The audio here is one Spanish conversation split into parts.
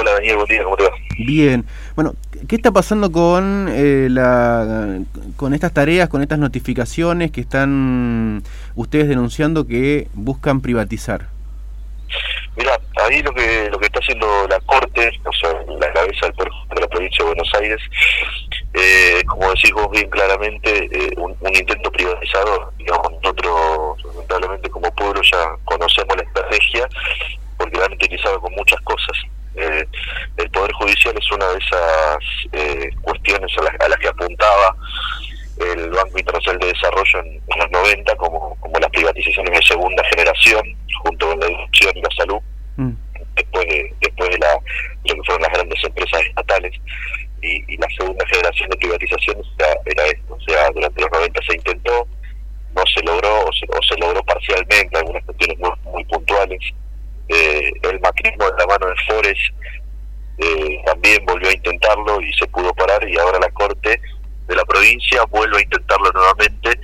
Hola Daniel, buen día, ¿cómo te va? Bien. Bueno, ¿qué está pasando con eh, la con estas tareas, con estas notificaciones que están ustedes denunciando que buscan privatizar? Mira, ahí lo que lo que está haciendo la Corte, o sea, la cabeza del de la provincia de Buenos Aires, eh, como decís vos bien claramente, eh, un, intento privatizador. Digamos, nosotros, lamentablemente, como pueblo ya conocemos la estrategia porque la han utilizado con muchas cosas. Eh, el Poder Judicial es una de esas eh, cuestiones a las, que apuntaba el Banco Internacional de Desarrollo en, los 90 como, como las privatizaciones de segunda generación, junto con la educación y la salud, mm. después de, después de, la, lo que fueron las grandes empresas estatales. Y, la segunda generación de privatizaciones era, esto, o sea, durante los 90 se intentó, no se logró o se, o se logró parcialmente, algunas cuestiones muy, muy puntuales, eh, el macrismo de la mano de Fores eh, también volvió a intentarlo y se pudo parar y ahora la Corte de la provincia vuelve a intentarlo nuevamente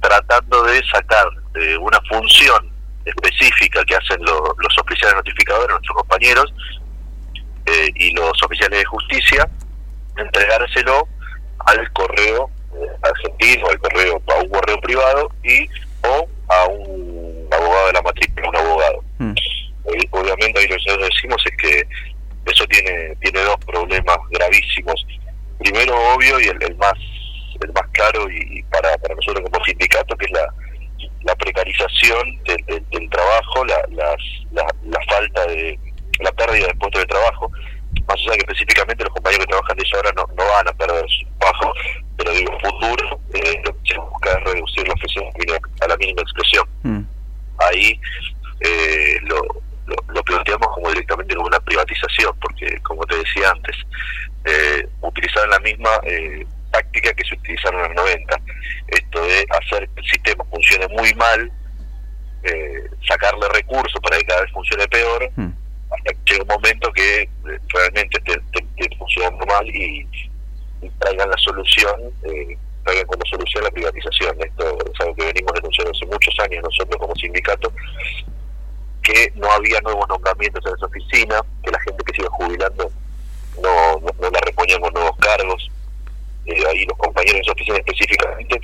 tratando de sacar eh, una función específica que hacen los oficiales notificadores, nuestros compañeros, y los oficiales de justicia, entregárselo al correo argentino, al correo, a un correo privado y o a un abogado de la matrícula, un abogado. Mm obviamente ahí lo que decimos es que eso tiene tiene dos problemas gravísimos. Primero, obvio, y el, más el más claro y, para, para nosotros como sindicato, que es la, la precarización del, trabajo, la, la, falta de la pérdida de puestos de trabajo, más allá que específicamente los compañeros que trabajan de esa hora no, no van a perder su trabajo, pero digo, futuro eh, lo que se busca es reducir la oficina a la mínima expresión. Mm. Ahí eh, lo, planteamos como directamente como una privatización, porque como te decía antes, eh, utilizaron la misma eh, táctica que se utilizaron en los 90, esto de hacer que el sistema funcione muy mal, eh, sacarle recursos para que cada vez funcione peor, hmm. hasta que llegue un momento que eh, realmente esté funcionando mal y, traigan la solución. traigan como solución la privatización. Esto es algo que venimos denunciando hace muchos años nosotros como sindicato que no había nuevos nombramientos en esa oficina, que la gente que se iba jubilando no, no, la reponían con nuevos cargos. Eh, ahí los compañeros de esa oficina específicamente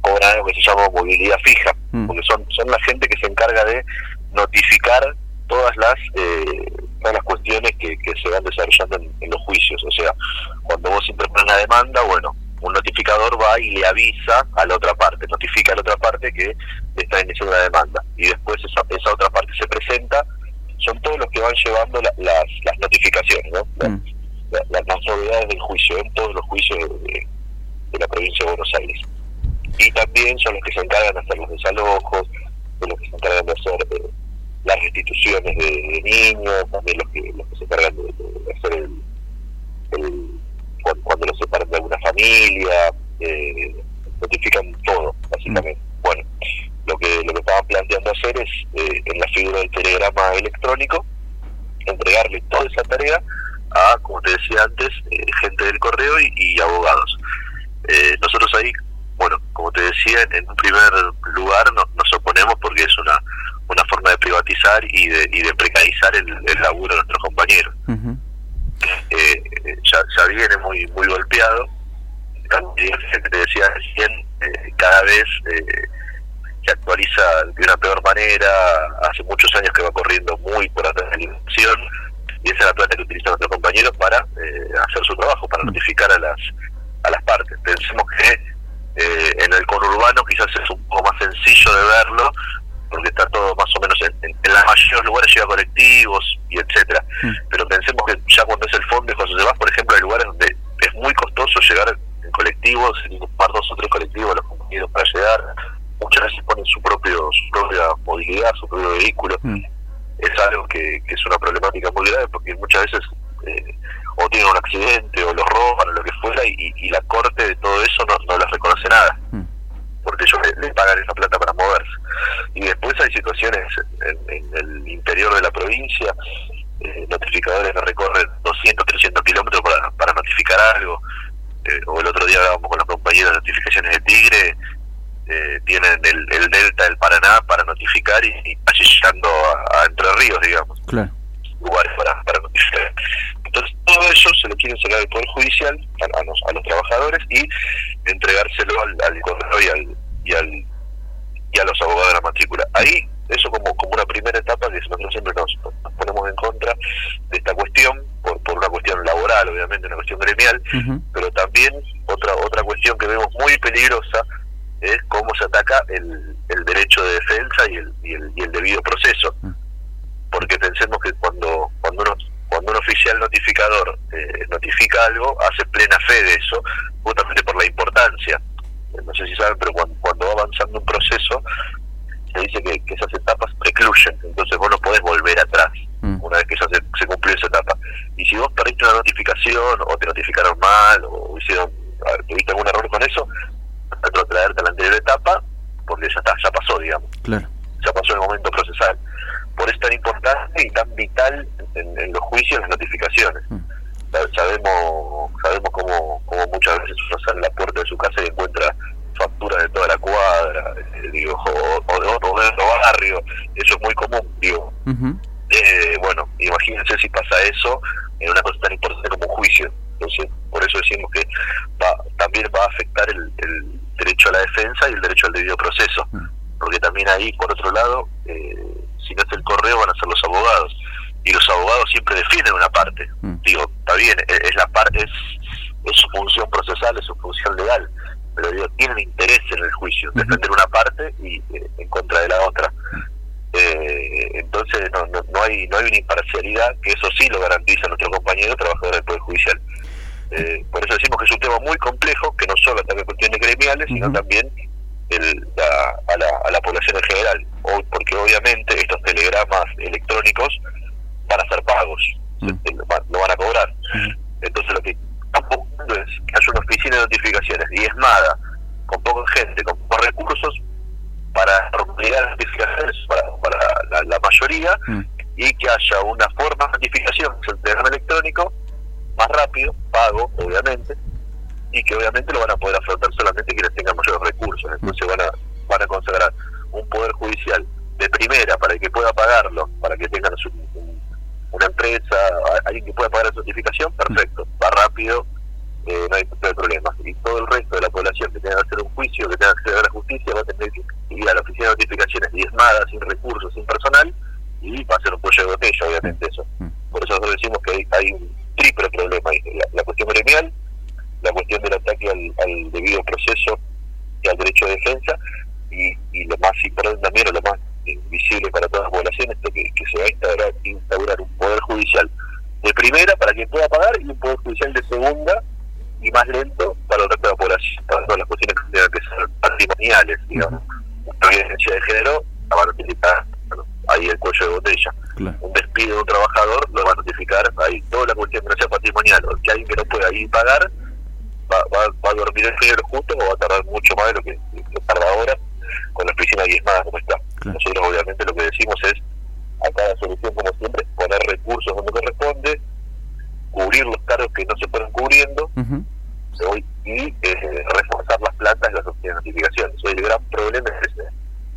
cobran algo que se llama movilidad fija, mm. porque son, son la gente que se encarga de notificar todas las eh, todas las cuestiones que, que se van desarrollando en, los juicios. O sea, cuando vos interpones una demanda, bueno, un notificador va y le avisa a la otra parte, notifica a la otra parte que está iniciando una demanda. Y después esa, esa otra parte se presenta, son todos los que van llevando las, las notificaciones, ¿no? Mm. las, novedades del juicio, en todos los juicios de, la provincia de Buenos Aires. Y también son los que se encargan de hacer los desalojos, de los que se encargan de hacer eh, las restituciones de, niños, también los que, los que se encargan de, hacer el familia, eh, notifican todo, básicamente. Mm. Bueno, lo que lo que estaban planteando hacer es, eh, en la figura del telegrama electrónico, entregarle toda esa tarea a, como te decía antes, eh, gente del correo y, abogados. nosotros ahí, bueno, como te decía, en, un primer lugar no, nos oponemos porque es una una forma de privatizar y de, y de precarizar el, laburo de nuestros compañeros eh, ya, ya, viene muy muy golpeado. También, te decía recién, eh, cada vez eh, se actualiza de una peor manera. Hace muchos años que va corriendo muy por atrás de la inversión y esa es la plata que utilizan nuestros compañeros para eh, hacer su trabajo, para notificar a las a las partes. Pensemos que eh, en el conurbano quizás es un poco más sencillo de verlo, porque está todo más o menos en, en, la mayores lugares llega colectivos y etcétera mm. pero pensemos que ya cuando es el fondo cuando se va por ejemplo hay lugares donde es muy costoso llegar en colectivos ocupar dos o tres colectivos los compañeros para llegar muchas veces ponen su propio su propia movilidad su propio vehículo mm. es algo que, es una problemática muy grave porque muchas veces eh, o tienen un accidente o los roban o lo que fuera y, la corte de todo eso no, no les reconoce nada mm porque ellos le, pagan esa plata para moverse. Y después hay situaciones en, el interior de la provincia, eh, notificadores que recorren 200, 300 kilómetros para, para notificar algo. Eh, o el otro día hablábamos con los compañeros de notificaciones de Tigre, eh, tienen el, delta del Paraná para notificar y, y llegando a, Entre Ríos, digamos. Lugares para, para notificar. eso se lo quieren sacar al Poder Judicial, a, los, a los trabajadores, y entregárselo al, al correo y al, y al y a los abogados de la matrícula. Ahí, eso como, como una primera etapa que nosotros siempre nos, ponemos en contra de esta cuestión, por, por una cuestión laboral, obviamente, una cuestión gremial, pero también otra otra cuestión que vemos muy peligrosa es cómo se ataca el, el derecho de defensa y el, y el, y el debido proceso. Porque pensemos que cuando, cuando uno cuando un oficial notificador eh, notifica algo, hace plena fe de eso, justamente por la importancia. No sé si saben, pero cuando, va avanzando un proceso, se dice que, esas etapas precluyen, entonces vos no podés volver atrás mm. una vez que ya se, cumplió esa etapa. Y si vos perdiste una notificación, o te notificaron mal, o hicieron, tuviste algún error con eso, traerte a la anterior etapa, porque ya está, ya pasó, digamos. Claro. Ya pasó el momento procesal. Por eso es tan importante y tan vital en, los juicios las notificaciones. Mm. Sabemos sabemos cómo, cómo muchas veces uno sale a la puerta de su casa y encuentra facturas de toda la cuadra, eh, digo, barrio, eso es muy común, digo. eh, bueno, imagínense si pasa eso en una cosa tan importante como un juicio. Entonces, por eso decimos que va, también va a afectar el, derecho a la defensa y el derecho al debido proceso. Porque también ahí, por otro lado, eh, si no es el correo, van a ser los abogados. Y los abogados siempre defienden una parte. Digo, está bien, es, la parte, es, es su función procesal, es su función legal pero digo, tienen interés en el juicio, defender una parte y eh, en contra de la otra. Entonces no, no, hay no hay una imparcialidad que eso sí lo garantiza nuestro compañero trabajador del Poder Judicial. Eh, por eso decimos que es un tema muy complejo, que no solo ataca cuestiones gremiales, sino también el, a, la, a la población en general, porque obviamente estos telegramas electrónicos van a ser pagos, van a cobrar. Entonces lo que es que haya una oficina de notificaciones diezmada, con poca gente, con pocos recursos, para obligar las notificaciones para, la, mayoría mm. y que haya una forma de notificación, el telegrama electrónico, más rápido, pago, obviamente, y que obviamente lo van a poder afrontar solamente quienes tengan mayores recursos. Entonces van a, van a consagrar un poder judicial de primera para que pueda pagarlo, para que tengan una empresa, alguien que pueda pagar la notificación, perfecto, va rápido, eh, no hay, problemas. Y todo el resto de la población que tenga que hacer un juicio, que tenga que acceder a la justicia, va a tener que ir a la oficina de notificaciones diezmada, sin recursos, sin personal, y va a ser un pollo de botella, obviamente, eso. Mm. Por eso nosotros decimos que hay, un triple problema ahí. La, cuestión gremial, la cuestión del ataque al, debido proceso y al derecho de defensa, y, y lo más importante también, o lo más visible para todas las poblaciones, es que, que se va a instaurar, instaurar un poder judicial de primera para quien pueda pagar y un poder judicial de segunda y más lento para el resto de la población, para todas las cuestiones que tengan que ser patrimoniales, digamos. La violencia de género la va a notificar ahí el cuello de botella. Un despido de un trabajador lo va a notificar ahí. Toda la cuestión que no sea patrimonial o que alguien que no pueda ir pagar va, va, a dormir el género justo o va a tardar mucho más de lo que, tarda ahora con la oficina diezmada como está. Nosotros obviamente lo que decimos es a cada solución como siempre poner recursos donde corresponde cubrir los cargos que no se fueron cubriendo y eh, reforzar las plantas y las notificación. el gran problema es ese.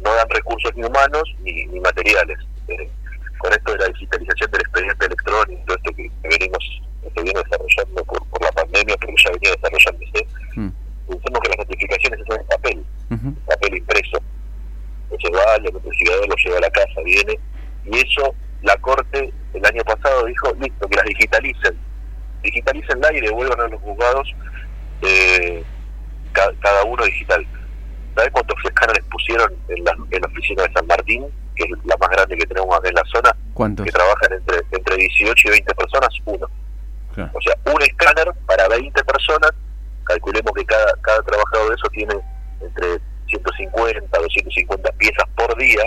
No dan recursos ni humanos ni, materiales. Eh, con esto de la digitalización del expediente electrónico, esto que, venimos que viene desarrollando por, por, la pandemia, pero ya venía desarrollándose, mm. pensemos que las notificaciones son en papel, papel impreso. Entonces va, el notificador lo lleva a la casa, viene, y eso la Corte el año pasado dijo, listo, que las digitalicen, digitalicenla y devuelvan a los juzgados eh, cada, uno digital. ¿Sabes cuántos escáneres pusieron en la, en la oficina de San Martín, que es la más grande que tenemos acá en la zona? ¿Cuántos? Que trabajan entre, entre 18 y 20 personas, uno. O sea, un escáner para 20 personas, calculemos que cada, cada trabajador de eso tiene entre 150 250 piezas por día,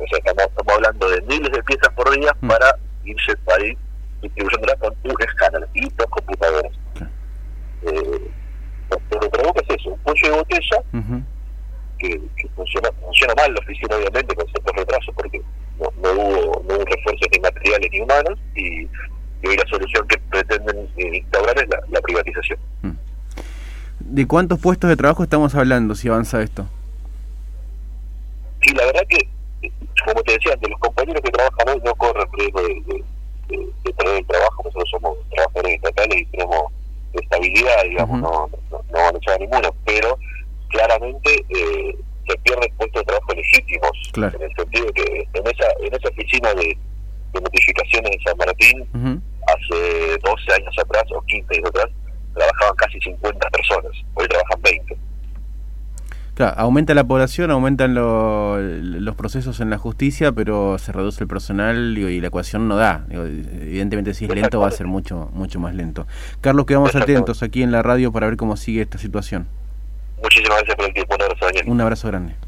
o sea, estamos, hablando de miles de piezas por día mm. para irse para ir distribuyéndolas con un escáner y dos computadoras. Eh, lo que provoca es eso, un pollo de botella que, funciona, funciona mal la oficina obviamente con ciertos retrasos porque no, no, hubo, no hubo refuerzos ni materiales ni humanos y, hoy la solución que pretenden instaurar es la, privatización. Mm. ¿De cuántos puestos de trabajo estamos hablando si avanza esto? Sí, la verdad que como te decía, de los compañeros que trabajan hoy no corren riesgo de, de, perder el trabajo, nosotros somos trabajadores estatales y tenemos estabilidad, digamos, no a ninguno, pero claramente eh, se pierden puestos de trabajo legítimos, en el sentido que en esa, en esa oficina de, notificaciones de San Martín, hace 12 años atrás o 15 años atrás, trabajaban casi 50 personas, hoy trabajan 20. Claro, aumenta la población, aumentan los procesos en la justicia, pero se reduce el personal y la ecuación no da. evidentemente, si es lento, va a ser mucho mucho más lento. Carlos, quedamos atentos aquí en la radio para ver cómo sigue esta situación. Muchísimas gracias por el tiempo. Un abrazo, Un abrazo grande.